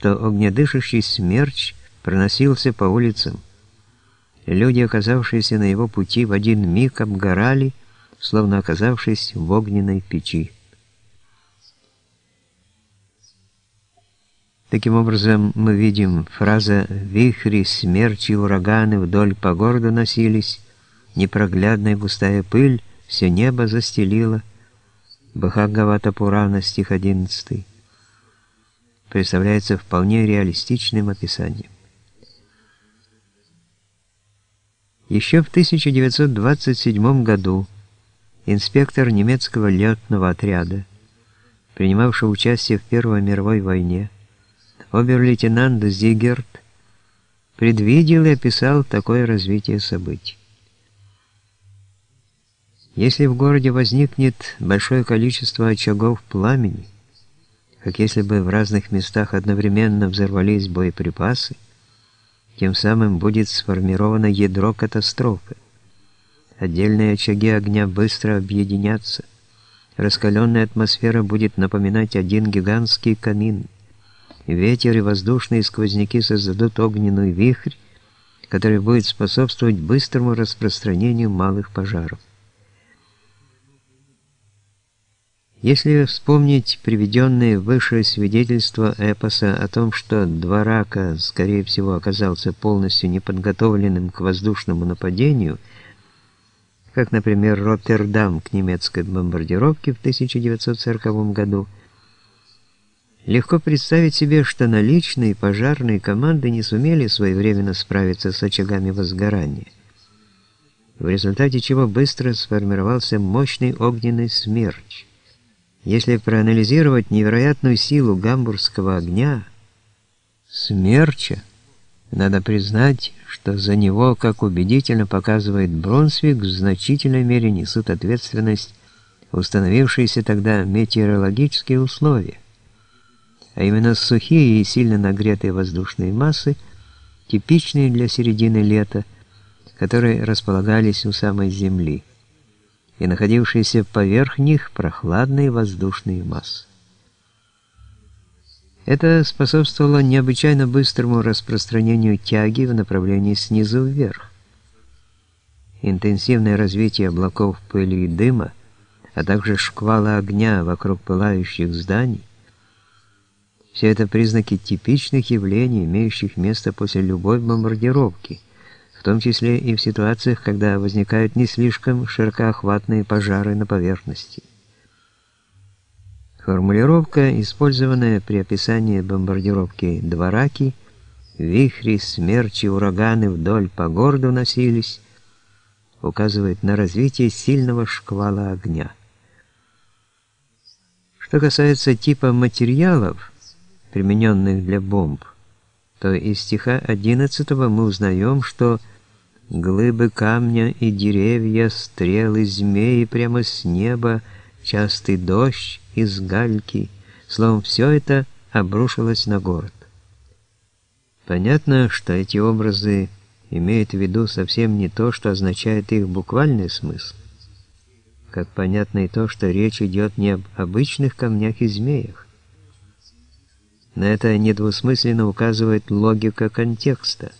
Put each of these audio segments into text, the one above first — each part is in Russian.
что огнедышащий смерч проносился по улицам. Люди, оказавшиеся на его пути, в один миг обгорали, словно оказавшись в огненной печи. Таким образом, мы видим, фраза «вихри, смерчи, ураганы вдоль по городу носились», «непроглядная густая пыль все небо застелила», Бхагавата Пурана, стих 11, представляется вполне реалистичным описанием. Еще в 1927 году инспектор немецкого летного отряда, принимавший участие в Первой мировой войне, обер-лейтенант Зигерт, предвидел и описал такое развитие событий. Если в городе возникнет большое количество очагов пламени, как если бы в разных местах одновременно взорвались боеприпасы, тем самым будет сформировано ядро катастрофы. Отдельные очаги огня быстро объединятся. Раскаленная атмосфера будет напоминать один гигантский камин. Ветер и воздушные сквозняки создадут огненный вихрь, который будет способствовать быстрому распространению малых пожаров. Если вспомнить приведенные выше свидетельства эпоса о том, что Дворака, скорее всего, оказался полностью неподготовленным к воздушному нападению, как, например, Роттердам к немецкой бомбардировке в 1940 году, легко представить себе, что наличные пожарные команды не сумели своевременно справиться с очагами возгорания, в результате чего быстро сформировался мощный огненный смерч – если проанализировать невероятную силу гамбургского огня, смерча, надо признать, что за него, как убедительно показывает Бронсвик, в значительной мере несут ответственность установившиеся тогда метеорологические условия, а именно сухие и сильно нагретые воздушные массы, типичные для середины лета, которые располагались у самой Земли и находившиеся поверх них прохладные воздушные массы. Это способствовало необычайно быстрому распространению тяги в направлении снизу вверх. Интенсивное развитие облаков пыли и дыма, а также шквала огня вокруг пылающих зданий, все это признаки типичных явлений, имеющих место после любой бомбардировки – в том числе и в ситуациях, когда возникают не слишком широкоохватные пожары на поверхности. Формулировка, использованная при описании бомбардировки Двораки, вихри, смерчи, ураганы вдоль по городу носились, указывает на развитие сильного шквала огня. Что касается типа материалов, примененных для бомб, то из стиха 11 мы узнаем, что глыбы камня и деревья, стрелы змеи прямо с неба, частый дождь из гальки, словом, все это обрушилось на город. Понятно, что эти образы имеют в виду совсем не то, что означает их буквальный смысл. Как понятно и то, что речь идет не об обычных камнях и змеях, на это недвусмысленно указывает логика контекста.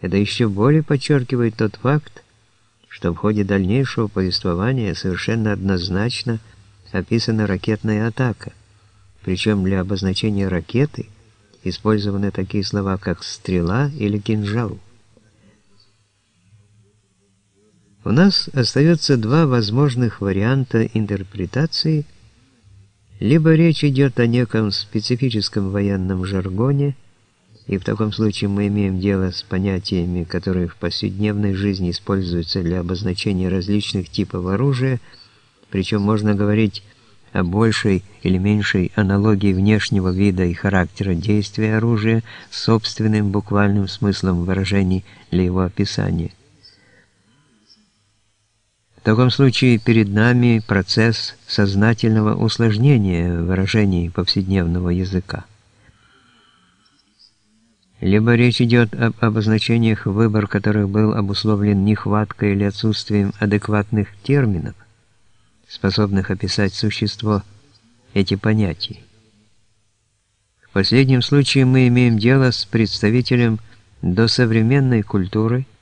Это еще более подчеркивает тот факт, что в ходе дальнейшего повествования совершенно однозначно описана ракетная атака, причем для обозначения ракеты использованы такие слова, как «стрела» или «кинжал». У нас остается два возможных варианта интерпретации – либо речь идет о неком специфическом военном жаргоне, и в таком случае мы имеем дело с понятиями, которые в повседневной жизни используются для обозначения различных типов оружия, причем можно говорить о большей или меньшей аналогии внешнего вида и характера действия оружия с собственным буквальным смыслом выражений для его описания. В таком случае перед нами процесс сознательного усложнения выражений повседневного языка. Либо речь идет об обозначениях, выбор которых был обусловлен нехваткой или отсутствием адекватных терминов, способных описать существо эти понятия. В последнем случае мы имеем дело с представителем досовременной культуры –